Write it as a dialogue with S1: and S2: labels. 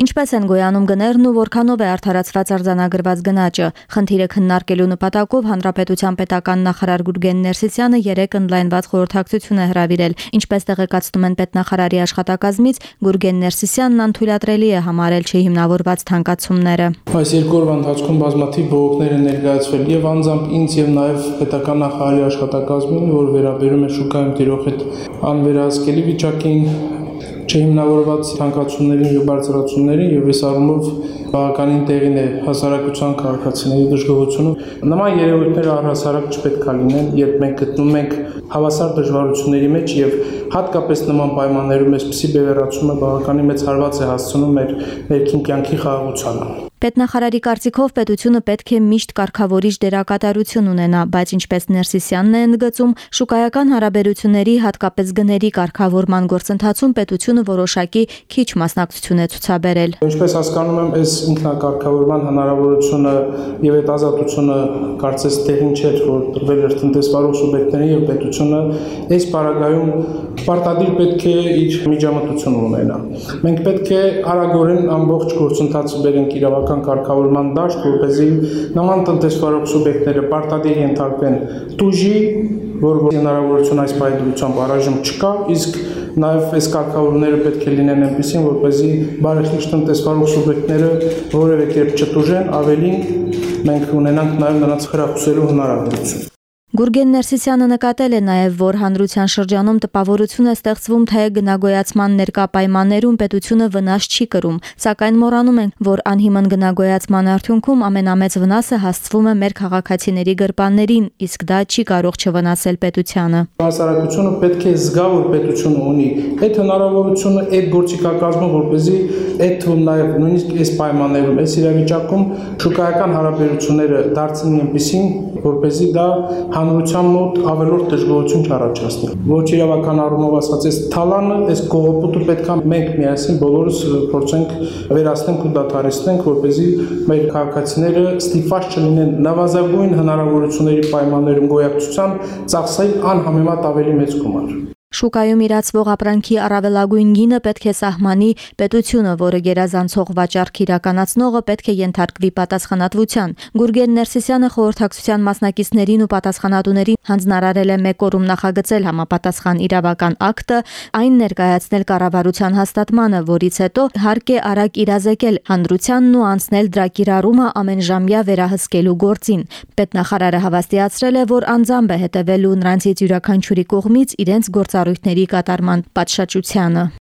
S1: Ինչպես են գոյանում գներն ու որքանով է արդարացված արձանագրված գնաճը։ Խնդիրը քննարկելու նպատակով Հանրապետության պետական նախարար Գուրգեն Ներսիսյանը երեկ ընդլայնված խորհրդակցություն է հրավիրել։ Ինչպես տեղեկացնում են պետնախարարի աշխատակազմից, Գուրգեն Ներսիսյանն անթույլատրելի է համարել չհիմնավորված թանկացումները։
S2: Այս երկու օրվա ընթացքում բազմաթիվ բողոքներ են ներկայացվել եւ անձամբ ինձ եւ նաեւ պետական նախարարի աշխատակազմին, որ վերաբերում է շուկայում տիրող այդ անվերահսկելի վիճակին, չհիմնավորված թանկացումներին եւ բարձրացումներին եւ այս առումով բավականին տեղին է հասարակության քաղաքացիների դժգոհությունը։ Նման երևույթները առհասարակ չպետք է լինեն, երբ մենք գտնվում ենք հավասար դժվարությունների մեջ եւ հատկապես նման պայմաններում այսպիսի բևեռացումը բավականին մեծ հարված է հասցնում մեր ներքին կյանքի խաղաղությանը։
S1: Պետնախարարի կարծիքով պետությունը պետք է միշտ կարգավորիչ դերակատարություն ունենա, բայց ինչպես Ներսիսյանն է ընդգծում, շուկայական հարաբերությունների հատկապես գների կարգավորման գործընթացում պետությունը որոշակի քիչ մասնակցություն է ցուցաբերել։
S2: Ինչպես հասկանում եմ, այս ինքնակարգավորման հնարավորությունը եւ այդ ազատությունը կարծես տեղին չէ, որ տրվել էր տնտեսվարող սուբյեկտներին եւ պետությունը այս պարագայում պարտադիր պետք է իր միջամտությունը ունենա։ Մենք պետք է արագորեն ամբողջ գործընթացը բերենք իրավական կարգավորման դաշտ, որպեսզի նման տնտեսվարող սուբյեկտները պարտադիր ենթարկվեն տուժի, որ հնարավորություն այս պայդրությամբ առայժմ չկա, իսկ նաև այս կարգավորումները պետք է լինեն այնպեսին, որպեսզի բարեխիղճ տնտեսվարող սուբյեկտները որևէ կերպ չտուժեն, ավելին մենք ունենանք նաև նրանց խրախուսելու հնարավորություն։
S1: Գուրգեն Ներսիսյանը նկատել է նաև, որ հանրության շրջանում տպավորություն է ստեղծվում, թե գնագոյացման ներկա պայմաններում պետությունը վնաս չի կրում, սակայն մոռանում են, որ անհիմն գնագոյացման արդյունքում ամենամեծ վնասը հասցվում է մեր քաղաքացիների գրպաններին, իսկ դա չի կարող չվնասել պետությանը։
S2: Հասարակությունը պետք է զգա, որ պետությունը ունի այդ հնարավորությունը, այդ գործիքակազմը, որպեսզի այդ թվում նաև նույնիսկ այս պայմաններում, այս իրավիճակում շուկայական հարաբերությունները դարձնի այնպեսին, որպեսզի դա հանրության մոտ ավելորդ դժգոհություն չառաջացնի։ Ոչ իրավական առումով ասած, այս թալանը, այս կողոպուտը պետքա մենք միասին բոլորս փորձենք վերացնենք ու դադարեցնենք, որպեսզի մեր քաղաքացիները ստիպված չլինեն նվազագույն հնարավորությունների պայմաններում գոյակցության ծախսել անհամեմատ ավելի մեծ գումար։
S1: Շուկայում իրացվող ապրանքի առավելագույն գինը պետք է սահմանի պետությունը, որը գերազանցող վաճառք իրականացնողը պետք է ենթարկվի պատասխանատվության։ Գուրգեն Ներսիսյանը խորհրդակցության մասնակիցներին ու պատասխանատուներին հանձնարարել է մեկ օրում նախագծել համապատասխան իրավական ակտը, այն ներկայացնել կառավարության հաստատմանը, որից հետո հարկ է արագ իրազեկել հանրությանն ու անցնել դրա կիրառումը ամենժամյա վերահսկելու գործին։ Պետնախարարը հավաստիացրել է, որ անձամբ է հետևելու նրանցից յուրաքանչյուրի կողմից իրենց գործ ծառույթների կատարման պատշաճությանը։